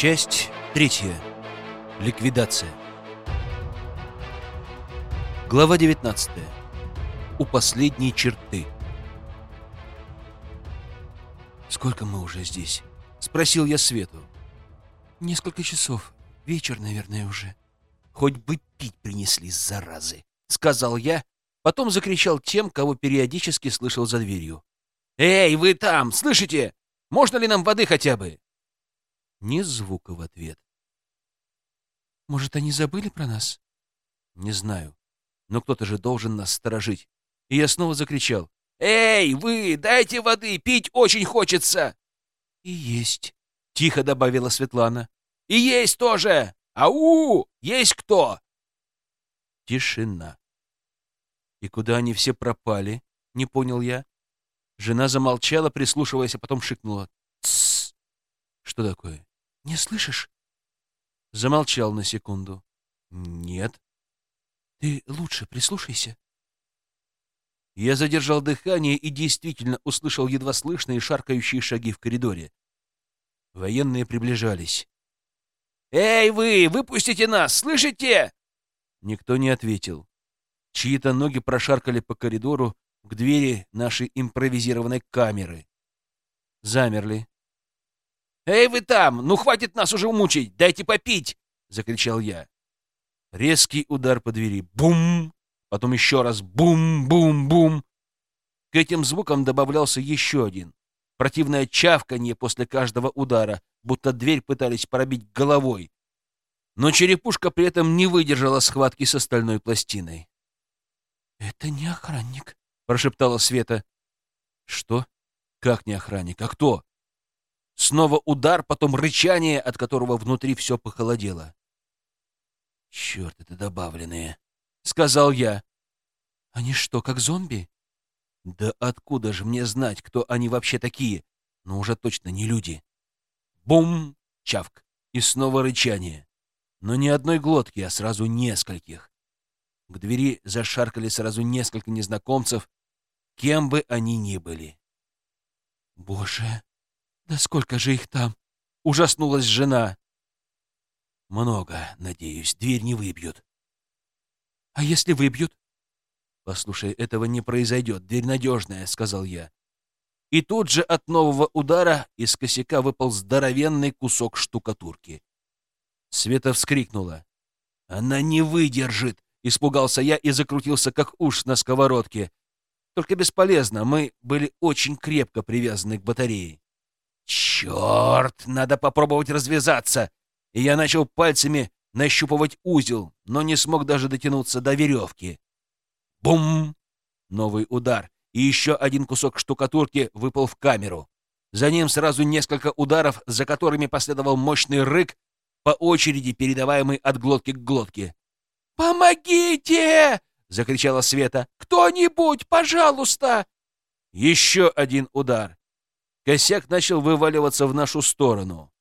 Часть третья. Ликвидация. Глава 19. У последней черты. «Сколько мы уже здесь?» — спросил я Свету. «Несколько часов. Вечер, наверное, уже». «Хоть бы пить принесли, заразы!» — сказал я, потом закричал тем, кого периодически слышал за дверью. «Эй, вы там! Слышите? Можно ли нам воды хотя бы?» Ни звука в ответ. «Может, они забыли про нас?» «Не знаю. Но кто-то же должен нас сторожить». И я снова закричал. «Эй, вы, дайте воды, пить очень хочется!» «И есть», — тихо добавила Светлана. «И есть тоже! Ау! Есть кто?» Тишина. «И куда они все пропали?» — не понял я. Жена замолчала, прислушиваясь, а потом шикнула. «Тссс!» «Что такое?» «Не слышишь?» Замолчал на секунду. «Нет». «Ты лучше прислушайся». Я задержал дыхание и действительно услышал едва слышные шаркающие шаги в коридоре. Военные приближались. «Эй, вы! Выпустите нас! Слышите?» Никто не ответил. Чьи-то ноги прошаркали по коридору к двери нашей импровизированной камеры. Замерли. «Эй, вы там! Ну, хватит нас уже мучить! Дайте попить!» — закричал я. Резкий удар по двери. Бум! Потом еще раз бум-бум-бум. К этим звукам добавлялся еще один. Противное чавканье после каждого удара, будто дверь пытались пробить головой. Но черепушка при этом не выдержала схватки с остальной пластиной. «Это не охранник», — прошептала Света. «Что? Как не охранник? А кто?» Снова удар, потом рычание, от которого внутри все похолодело. «Черт, это добавленные», — сказал я. «Они что, как зомби?» «Да откуда же мне знать, кто они вообще такие? Но уже точно не люди». Бум! Чавк! И снова рычание. Но не одной глотки, а сразу нескольких. К двери зашаркали сразу несколько незнакомцев, кем бы они ни были. «Боже!» «Да сколько же их там?» — ужаснулась жена. «Много, надеюсь. Дверь не выбьют». «А если выбьют?» «Послушай, этого не произойдет. Дверь надежная», — сказал я. И тут же от нового удара из косяка выпал здоровенный кусок штукатурки. Света вскрикнула. «Она не выдержит!» — испугался я и закрутился, как уж на сковородке. Только бесполезно, мы были очень крепко привязаны к батарее. Черт, надо попробовать развязаться. И я начал пальцами нащупывать узел, но не смог даже дотянуться до веревки. Бум! Новый удар, и еще один кусок штукатурки выпал в камеру. За ним сразу несколько ударов, за которыми последовал мощный рык, по очереди передаваемый от глотки к глотке. «Помогите!» — закричала Света. «Кто-нибудь, пожалуйста!» Еще один удар. Косяк начал вываливаться в нашу сторону.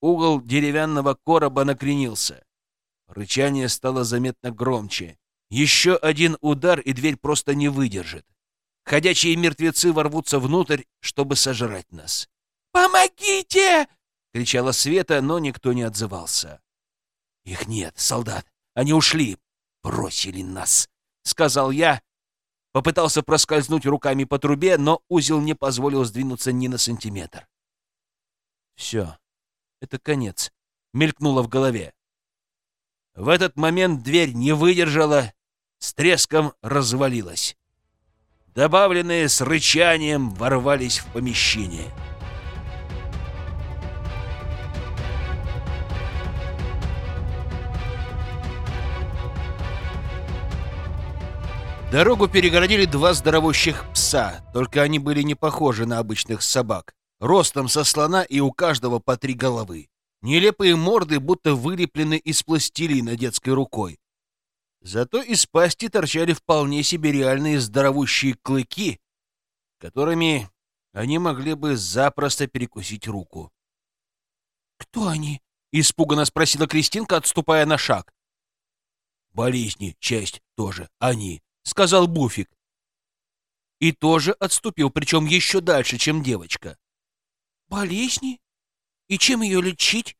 Угол деревянного короба накренился. Рычание стало заметно громче. Еще один удар, и дверь просто не выдержит. Ходячие мертвецы ворвутся внутрь, чтобы сожрать нас. «Помогите!» — кричала Света, но никто не отзывался. «Их нет, солдат. Они ушли. Бросили нас», — сказал я, Попытался проскользнуть руками по трубе, но узел не позволил сдвинуться ни на сантиметр. Все, это конец, мелькнуло в голове. В этот момент дверь не выдержала, с треском развалилась. Добавленные с рычанием ворвались в помещение. Дорогу перегородили два здоровущих пса, только они были не похожи на обычных собак. Ростом со слона и у каждого по три головы. Нелепые морды будто вылеплены из пластилина детской рукой. Зато из пасти торчали вполне себе реальные здоровущие клыки, которыми они могли бы запросто перекусить руку. «Кто они?» — испуганно спросила Кристинка, отступая на шаг. «Болезни, часть тоже, они», — сказал Буфик. И тоже отступил, причем еще дальше, чем девочка. «Болезни? И чем ее лечить?»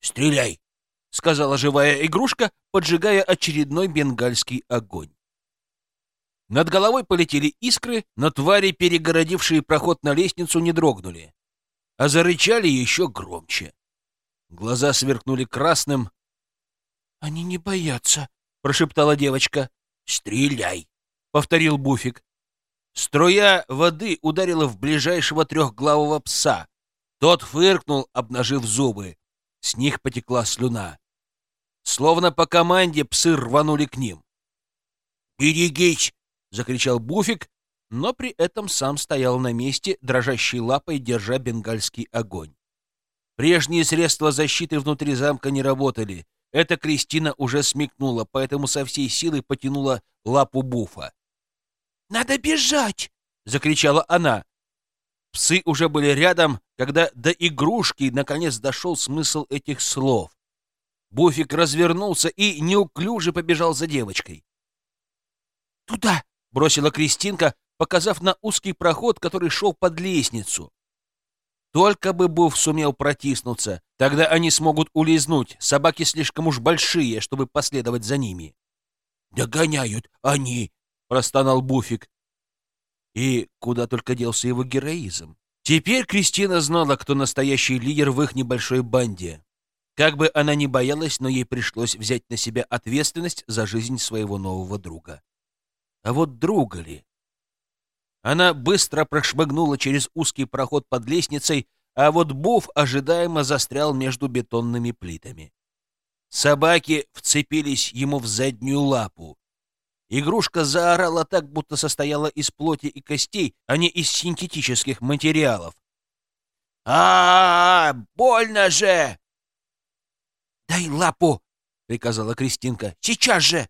«Стреляй!» — сказала живая игрушка, поджигая очередной бенгальский огонь. Над головой полетели искры, но твари, перегородившие проход на лестницу, не дрогнули, а зарычали еще громче. Глаза сверкнули красным. «Они не боятся», — прошептала девочка. «Стреляй!» — повторил Буфик. Струя воды ударила в ближайшего трехглавого пса. Тот фыркнул, обнажив зубы. С них потекла слюна. Словно по команде псы рванули к ним. «Берегись!» — закричал Буфик, но при этом сам стоял на месте, дрожащей лапой держа бенгальский огонь. Прежние средства защиты внутри замка не работали. Эта Кристина уже смекнула, поэтому со всей силы потянула лапу Буфа. «Надо бежать!» — закричала она. Псы уже были рядом, когда до игрушки наконец дошел смысл этих слов. Буфик развернулся и неуклюже побежал за девочкой. «Туда!» — бросила Кристинка, показав на узкий проход, который шел под лестницу. Только бы Буф сумел протиснуться, тогда они смогут улизнуть. Собаки слишком уж большие, чтобы последовать за ними. «Догоняют они!» — простонал Буфик. И куда только делся его героизм. Теперь Кристина знала, кто настоящий лидер в их небольшой банде. Как бы она ни боялась, но ей пришлось взять на себя ответственность за жизнь своего нового друга. А вот друга ли? Она быстро прошмыгнула через узкий проход под лестницей, а вот Буф ожидаемо застрял между бетонными плитами. Собаки вцепились ему в заднюю лапу. Игрушка заорала так, будто состояла из плоти и костей, а не из синтетических материалов. а, -а, -а Больно же!» «Дай лапу!» — приказала Кристинка. «Сейчас же!»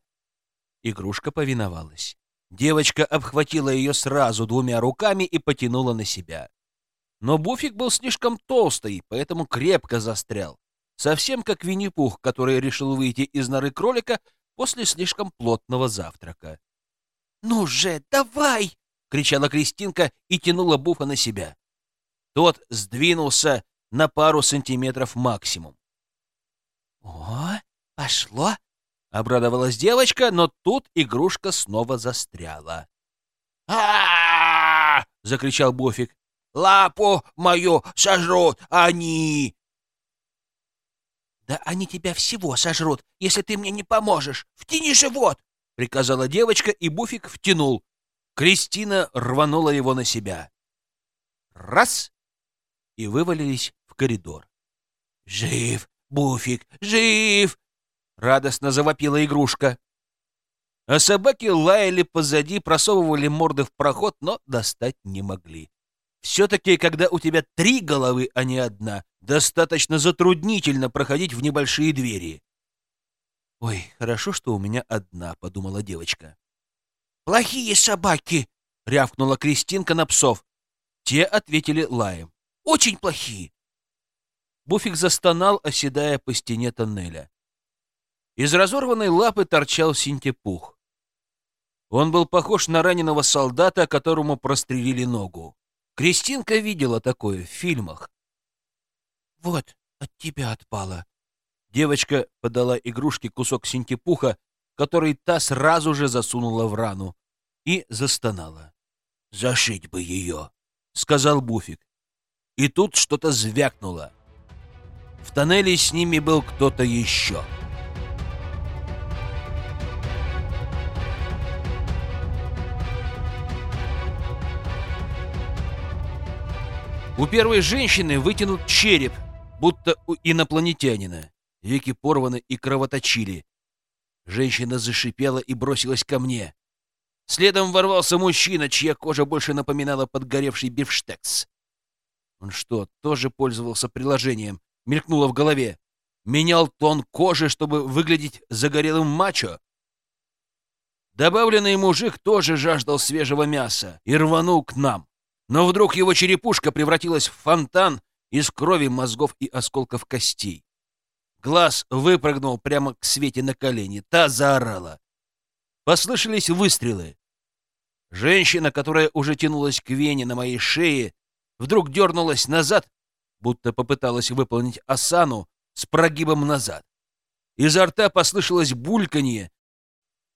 Игрушка повиновалась. Девочка обхватила ее сразу двумя руками и потянула на себя. Но Буфик был слишком толстый, поэтому крепко застрял. Совсем как Винни-Пух, который решил выйти из норы кролика после слишком плотного завтрака. «Ну же, давай!» — кричала Кристинка и тянула Буфа на себя. Тот сдвинулся на пару сантиметров максимум. «О, пошло!» Обрадовалась девочка, но тут игрушка снова застряла. а закричал Бофик. «Лапу мою сожрут они!» «Да они тебя всего сожрут, если ты мне не поможешь! Втяни живот!» — приказала девочка, и Буфик втянул. Кристина рванула его на себя. Раз! И вывалились в коридор. «Жив, Буфик, жив!» Радостно завопила игрушка. А собаки лаяли позади, просовывали морды в проход, но достать не могли. Все-таки, когда у тебя три головы, а не одна, достаточно затруднительно проходить в небольшие двери. «Ой, хорошо, что у меня одна», — подумала девочка. «Плохие собаки!» — рявкнула Кристинка на псов. Те ответили лаем. «Очень плохие!» Буфик застонал, оседая по стене тоннеля. Из разорванной лапы торчал синтепух. Он был похож на раненого солдата, которому прострелили ногу. Кристинка видела такое в фильмах. «Вот, от тебя отпало». Девочка подала игрушке кусок синтепуха, который та сразу же засунула в рану, и застонала. «Зашить бы ее», — сказал Буфик. И тут что-то звякнуло. В тоннеле с ними был кто-то еще. У первой женщины вытянут череп, будто у инопланетянина. Веки порваны и кровоточили. Женщина зашипела и бросилась ко мне. Следом ворвался мужчина, чья кожа больше напоминала подгоревший бифштекс. Он что, тоже пользовался приложением? Мелькнуло в голове. Менял тон кожи, чтобы выглядеть загорелым мачо? Добавленный мужик тоже жаждал свежего мяса и рванул к нам. Но вдруг его черепушка превратилась в фонтан из крови, мозгов и осколков костей. Глаз выпрыгнул прямо к Свете на колени. Та заорала. Послышались выстрелы. Женщина, которая уже тянулась к вене на моей шее, вдруг дернулась назад, будто попыталась выполнить осану, с прогибом назад. Изо рта послышалось бульканье,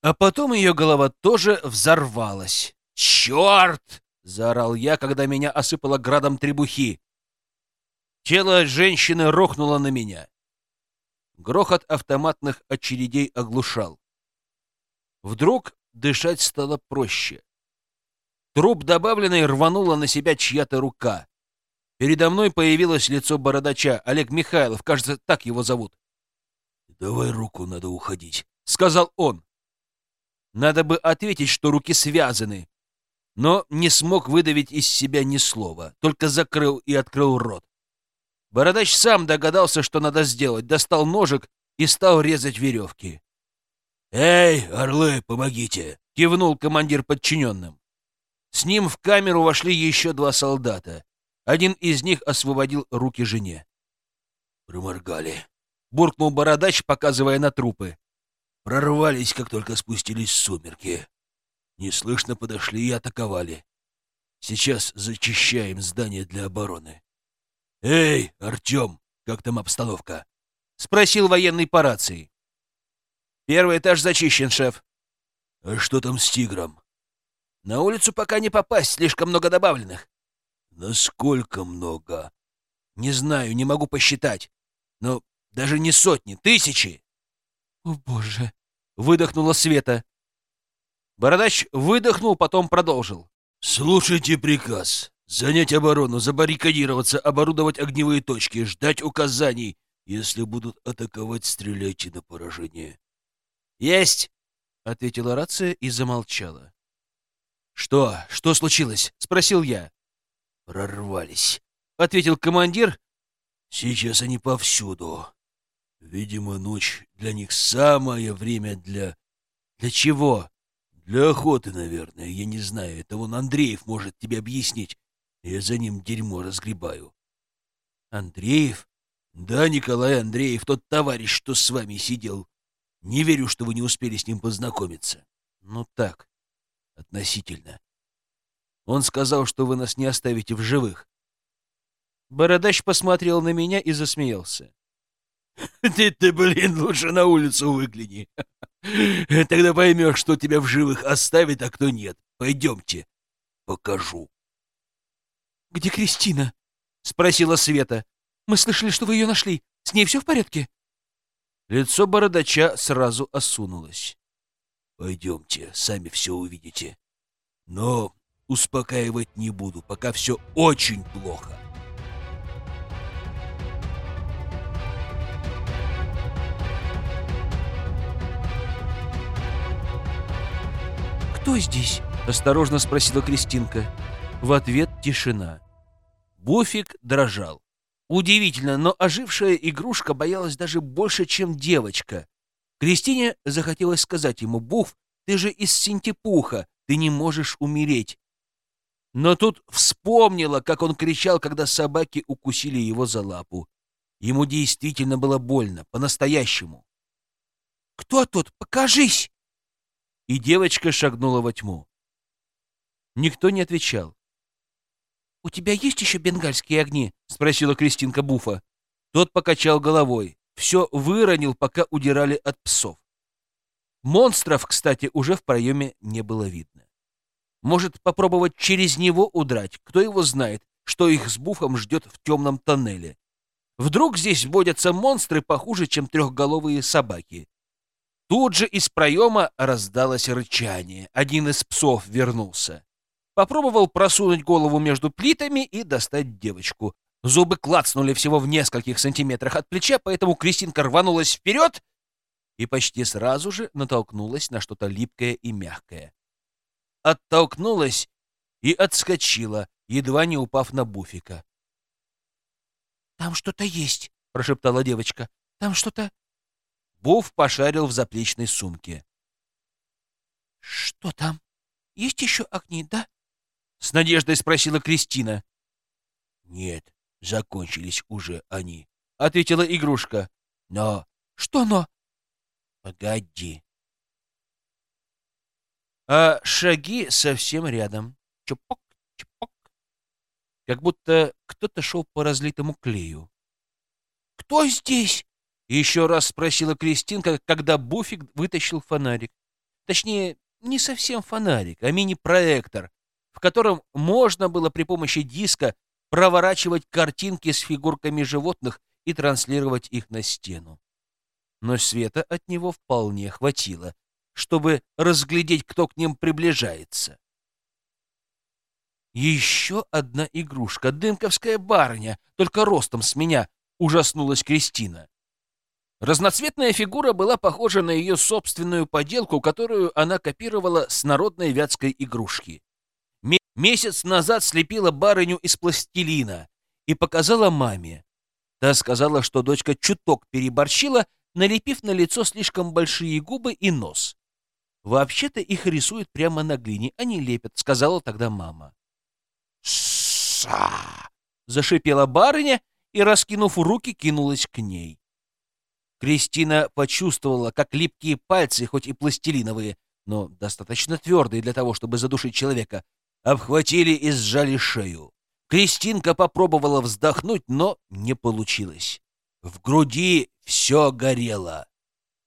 а потом ее голова тоже взорвалась. «Черт!» — заорал я, когда меня осыпало градом требухи. Тело женщины рухнуло на меня. Грохот автоматных очередей оглушал. Вдруг дышать стало проще. Труп добавленной рванула на себя чья-то рука. Передо мной появилось лицо бородача, Олег Михайлов, кажется, так его зовут. «Давай руку, надо уходить», — сказал он. Надо бы ответить, что руки связаны, но не смог выдавить из себя ни слова, только закрыл и открыл рот. Бородач сам догадался, что надо сделать, достал ножик и стал резать веревки. «Эй, орлы, помогите!» — кивнул командир подчиненным. С ним в камеру вошли еще два солдата. Один из них освободил руки жене. «Проморгали», — буркнул бородач, показывая на трупы. «Прорвались, как только спустились сумерки. Неслышно подошли и атаковали. Сейчас зачищаем здание для обороны. Эй, Артем, как там обстановка?» — спросил военный по рации. «Первый этаж зачищен, шеф». «А что там с тигром?» На улицу пока не попасть, слишком много добавленных. Насколько много? Не знаю, не могу посчитать. Но даже не сотни, тысячи. О, боже! Выдохнула Света. Бородач выдохнул, потом продолжил. Слушайте приказ. Занять оборону, забаррикадироваться, оборудовать огневые точки, ждать указаний. Если будут атаковать, стреляйте на поражение. Есть! — ответила рация и замолчала. «Что? Что случилось?» — спросил я. «Прорвались», — ответил командир. «Сейчас они повсюду. Видимо, ночь для них самое время для...» «Для чего?» «Для охоты, наверное. Я не знаю. Это вон Андреев может тебе объяснить. Я за ним дерьмо разгребаю». «Андреев?» «Да, Николай Андреев, тот товарищ, что с вами сидел. Не верю, что вы не успели с ним познакомиться». «Ну так, Относительно. Он сказал, что вы нас не оставите в живых. Бородач посмотрел на меня и засмеялся. Ты, ты, блин, лучше на улицу выгляни. Тогда поймешь, что тебя в живых оставит, а кто нет. Пойдемте, покажу. Где Кристина? Спросила Света. Мы слышали, что вы ее нашли. С ней все в порядке? Лицо бородача сразу осунулось. Пойдемте, сами все увидите. Но успокаивать не буду, пока все очень плохо. «Кто здесь?» — осторожно спросила Кристинка. В ответ тишина. Буфик дрожал. Удивительно, но ожившая игрушка боялась даже больше, чем девочка. Кристине захотелось сказать ему, «Буф, ты же из Синтепуха, ты не можешь умереть». Но тут вспомнила, как он кричал, когда собаки укусили его за лапу. Ему действительно было больно, по-настоящему. «Кто тут? Покажись!» И девочка шагнула во тьму. Никто не отвечал. «У тебя есть еще бенгальские огни?» — спросила Кристинка Буфа. Тот покачал головой все выронил, пока удирали от псов. Монстров, кстати, уже в проеме не было видно. Может, попробовать через него удрать? Кто его знает, что их с Буфом ждет в темном тоннеле? Вдруг здесь водятся монстры похуже, чем трехголовые собаки? Тут же из проема раздалось рычание. Один из псов вернулся. Попробовал просунуть голову между плитами и достать девочку. Зубы клацнули всего в нескольких сантиметрах от плеча, поэтому Кристинка рванулась вперед и почти сразу же натолкнулась на что-то липкое и мягкое. Оттолкнулась и отскочила, едва не упав на буфика. «Там что-то есть», — прошептала девочка. «Там что-то...» Буф пошарил в заплечной сумке. «Что там? Есть еще огни, да?» — с надеждой спросила Кристина. «Нет, закончились уже они, — ответила игрушка. — Но... — Что но? — Погоди. А шаги совсем рядом. Чупок, чупок. Как будто кто-то шел по разлитому клею. Кто здесь?» Еще раз спросила Кристинка, когда Буфик вытащил фонарик. Точнее, не совсем фонарик, а мини-проектор, в котором можно было при помощи диска проворачивать картинки с фигурками животных и транслировать их на стену. Но света от него вполне хватило, чтобы разглядеть, кто к ним приближается. Еще одна игрушка, дымковская барыня, только ростом с меня, ужаснулась Кристина. Разноцветная фигура была похожа на ее собственную поделку, которую она копировала с народной вятской игрушки. Месяц назад слепила барыню из пластилина и показала маме. Та сказала, что дочка чуток переборщила, налепив на лицо слишком большие губы и нос. «Вообще-то их рисуют прямо на глине, а не лепят», — сказала тогда мама. «Са!» — зашипела барыня и, раскинув руки, кинулась к ней. Кристина почувствовала, как липкие пальцы, хоть и пластилиновые, но достаточно твердые для того, чтобы задушить человека, обхватили и сжали шею. Кристинка попробовала вздохнуть, но не получилось. В груди все горело.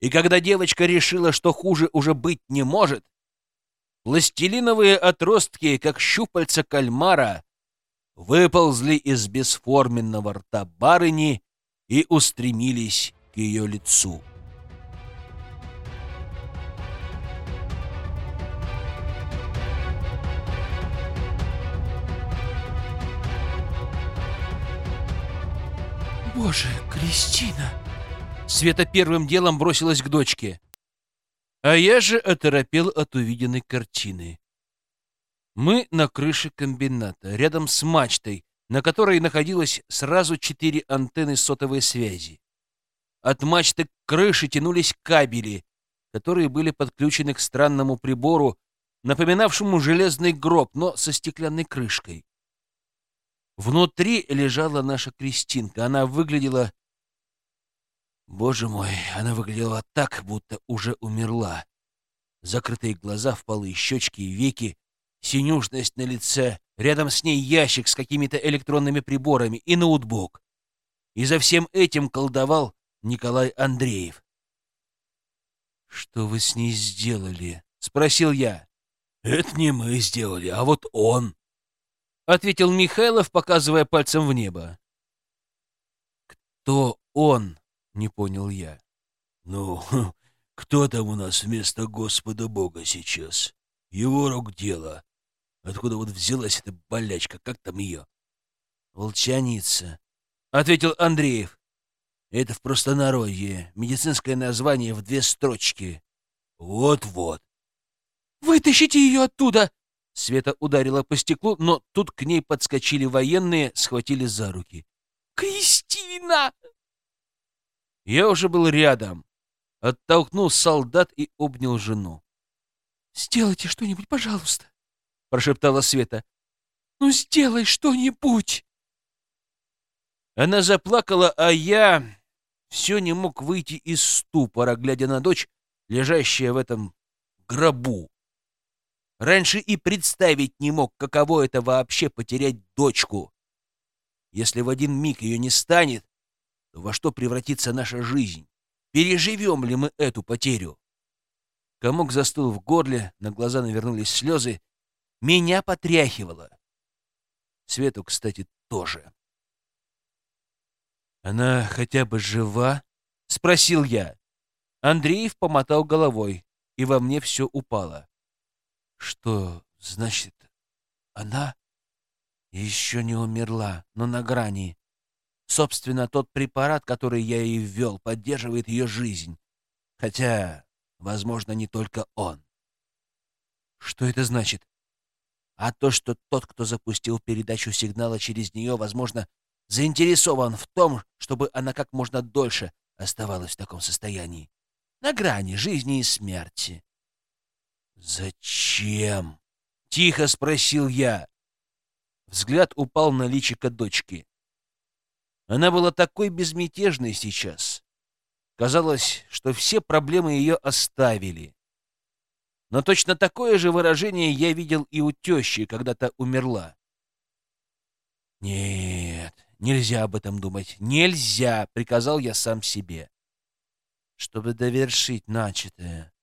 И когда девочка решила, что хуже уже быть не может, пластилиновые отростки, как щупальца кальмара, выползли из бесформенного рта барыни и устремились к ее лицу. «Боже, Кристина!» Света первым делом бросилась к дочке. А я же оторопел от увиденной картины. Мы на крыше комбината, рядом с мачтой, на которой находилось сразу четыре антенны сотовой связи. От мачты к крыше тянулись кабели, которые были подключены к странному прибору, напоминавшему железный гроб, но со стеклянной крышкой. Внутри лежала наша Кристинка. Она выглядела... Боже мой, она выглядела так, будто уже умерла. Закрытые глаза, впалые щечки и веки, синюшность на лице, рядом с ней ящик с какими-то электронными приборами и ноутбук. И за всем этим колдовал Николай Андреев. «Что вы с ней сделали?» — спросил я. «Это не мы сделали, а вот он», ответил Михайлов, показывая пальцем в небо. Кто он? Не понял я. Ну, кто там у нас вместо Господа Бога сейчас? Его рук дело. Откуда вот взялась эта болячка? Как там ее? Волчаница, ответил Андреев. Это в простонародье. Медицинское название в две строчки. Вот-вот. Вытащите ее оттуда! Света ударила по стеклу, но тут к ней подскочили военные, схватили за руки. «Кристина!» Я уже был рядом. Оттолкнул солдат и обнял жену. «Сделайте что-нибудь, пожалуйста», — прошептала Света. «Ну, сделай что-нибудь!» Она заплакала, а я все не мог выйти из ступора, глядя на дочь, лежащая в этом гробу. Раньше и представить не мог, каково это вообще потерять дочку. Если в один миг ее не станет, то во что превратится наша жизнь? Переживем ли мы эту потерю? Комок застыл в горле, на глаза навернулись слезы. Меня потряхивало. Свету, кстати, тоже. «Она хотя бы жива?» — спросил я. Андреев помотал головой, и во мне все упало. Что значит она еще не умерла, но на грани? Собственно, тот препарат, который я ей ввел, поддерживает ее жизнь. Хотя, возможно, не только он. Что это значит? А то, что тот, кто запустил передачу сигнала через нее, возможно, заинтересован в том, чтобы она как можно дольше оставалась в таком состоянии. На грани жизни и смерти. «Зачем?» — тихо спросил я. Взгляд упал на личико дочки. Она была такой безмятежной сейчас. Казалось, что все проблемы ее оставили. Но точно такое же выражение я видел и у тещи, когда-то умерла. Нет, Нельзя об этом думать. Нельзя, приказал я сам себе. Чтобы довершить начатое,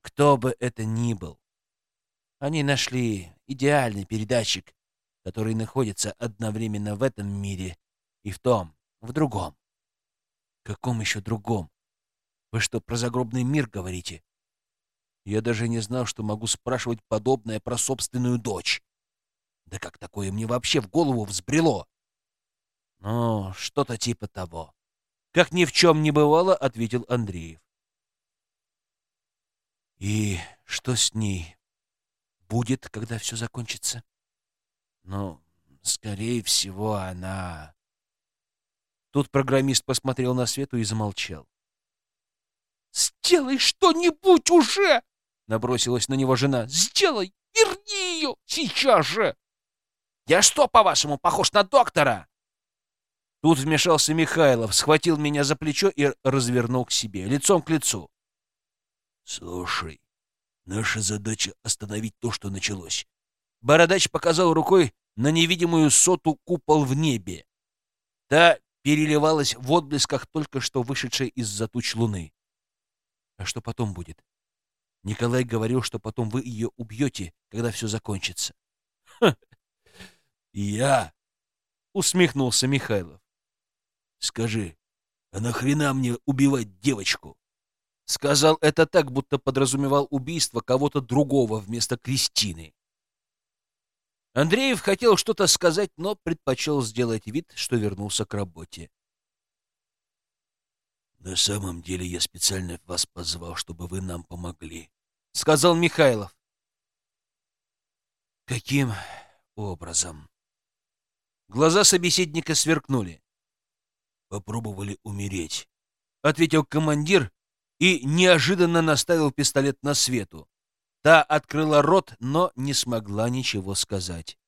кто бы это ни был. Они нашли идеальный передатчик, который находится одновременно в этом мире и в том, в другом. Каком еще другом? Вы что, про загробный мир говорите? Я даже не знал, что могу спрашивать подобное про собственную дочь. Да как такое мне вообще в голову взбрело? Ну, что-то типа того. Как ни в чем не бывало, ответил Андреев. И что с ней будет, когда все закончится? Ну, скорее всего, она... Тут программист посмотрел на Свету и замолчал. «Сделай что-нибудь уже!» — набросилась на него жена. «Сделай! Верни ее! Сейчас же!» «Я что, по-вашему, похож на доктора?» Тут вмешался Михайлов, схватил меня за плечо и развернул к себе, лицом к лицу. «Слушай, наша задача — остановить то, что началось». Бородач показал рукой на невидимую соту купол в небе. Та переливалась в отблесках только что вышедшей из-за туч луны. А что потом будет? Николай говорил, что потом вы ее убьете, когда все закончится. Я? Усмехнулся Михайлов. Скажи, а нахрена мне убивать девочку? Сказал это так, будто подразумевал убийство кого-то другого вместо Кристины. Андреев хотел что-то сказать, но предпочел сделать вид, что вернулся к работе. «На самом деле я специально вас позвал, чтобы вы нам помогли», — сказал Михайлов. «Каким образом?» Глаза собеседника сверкнули. «Попробовали умереть», — ответил командир и неожиданно наставил пистолет на свету. Та открыла рот, но не смогла ничего сказать.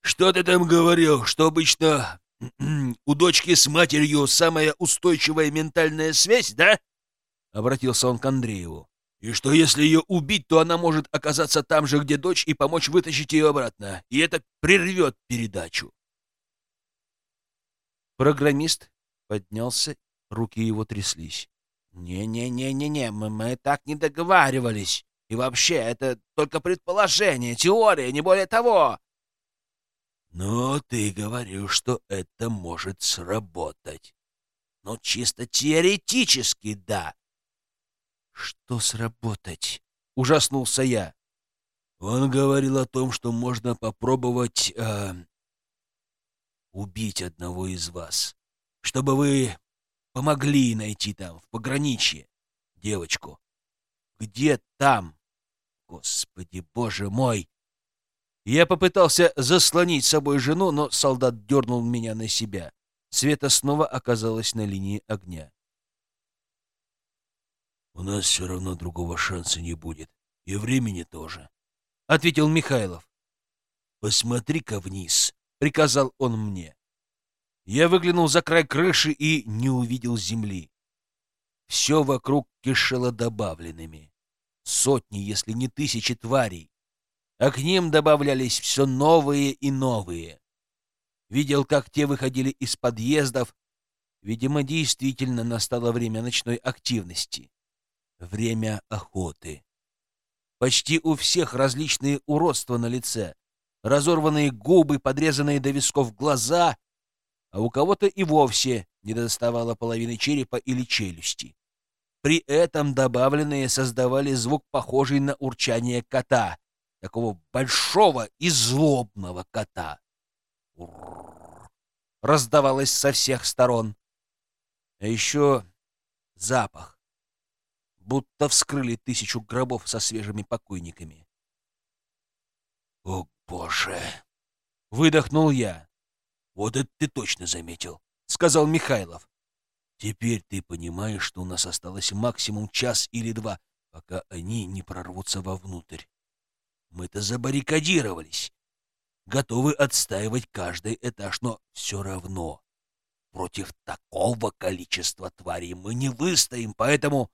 «Что ты там говорил, что обычно у дочки с матерью самая устойчивая ментальная связь, да?» — обратился он к Андрееву. «И что если ее убить, то она может оказаться там же, где дочь, и помочь вытащить ее обратно, и это прервет передачу». Программист поднялся, руки его тряслись. «Не-не-не-не-не, мы, мы так не договаривались. И вообще, это только предположение, теория, не более того». «Но ты говорил, что это может сработать». «Ну, чисто теоретически, да». «Что сработать?» — ужаснулся я. Он говорил о том, что можно попробовать э, убить одного из вас, чтобы вы Помогли найти там, в пограничье, девочку. Где там? Господи, боже мой! Я попытался заслонить собой жену, но солдат дернул меня на себя. Света снова оказалась на линии огня. «У нас все равно другого шанса не будет. И времени тоже», — ответил Михайлов. «Посмотри-ка вниз», — приказал он мне. Я выглянул за край крыши и не увидел земли. Все вокруг кишело добавленными. Сотни, если не тысячи тварей. А к ним добавлялись все новые и новые. Видел, как те выходили из подъездов. Видимо, действительно настало время ночной активности. Время охоты. Почти у всех различные уродства на лице. Разорванные губы, подрезанные до висков глаза а у кого-то и вовсе не доставало половины черепа или челюсти. При этом добавленные создавали звук, похожий на урчание кота, такого большого и злобного кота. Раздавалось со всех сторон. А еще запах, будто вскрыли тысячу гробов со свежими покойниками. «О, Боже!» — выдохнул я. Вот это ты точно заметил, — сказал Михайлов. Теперь ты понимаешь, что у нас осталось максимум час или два, пока они не прорвутся вовнутрь. Мы-то забаррикадировались, готовы отстаивать каждый этаж, но все равно против такого количества тварей мы не выстоим, поэтому...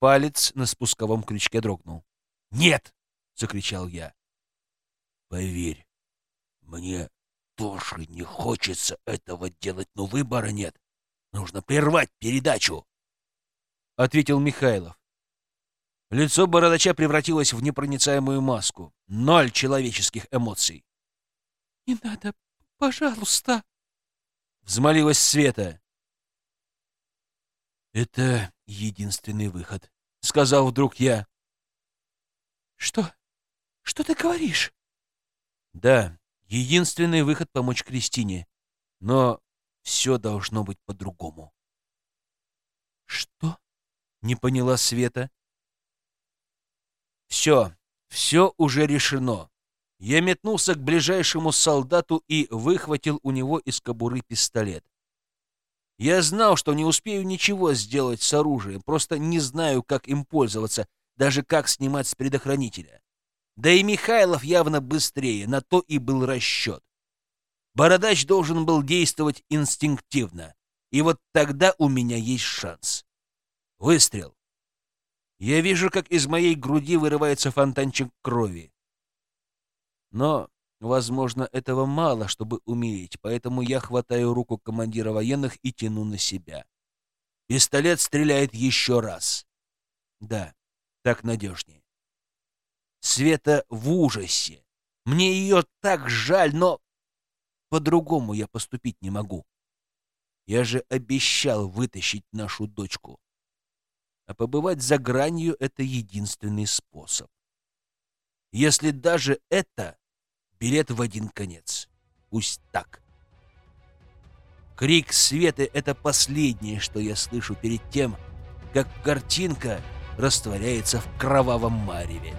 Палец на спусковом крючке дрогнул. «Нет!» — закричал я. «Поверь, Мне тоже не хочется этого делать, но выбора нет. Нужно прервать передачу, — ответил Михайлов. Лицо бородача превратилось в непроницаемую маску. Ноль человеческих эмоций. — Не надо, пожалуйста, — взмолилась Света. — Это единственный выход, — сказал вдруг я. — Что? Что ты говоришь? — Да, единственный выход — помочь Кристине. Но все должно быть по-другому. — Что? — не поняла Света. — Все, все уже решено. Я метнулся к ближайшему солдату и выхватил у него из кобуры пистолет. Я знал, что не успею ничего сделать с оружием, просто не знаю, как им пользоваться, даже как снимать с предохранителя. Да и Михайлов явно быстрее, на то и был расчет. Бородач должен был действовать инстинктивно, и вот тогда у меня есть шанс. Выстрел. Я вижу, как из моей груди вырывается фонтанчик крови. Но, возможно, этого мало, чтобы умереть, поэтому я хватаю руку командира военных и тяну на себя. Пистолет стреляет еще раз. Да, так надежнее. Света в ужасе. Мне ее так жаль, но по-другому я поступить не могу. Я же обещал вытащить нашу дочку. А побывать за гранью — это единственный способ. Если даже это Билет в один конец. Пусть так. Крик Светы — это последнее, что я слышу перед тем, как картинка растворяется в кровавом мареве.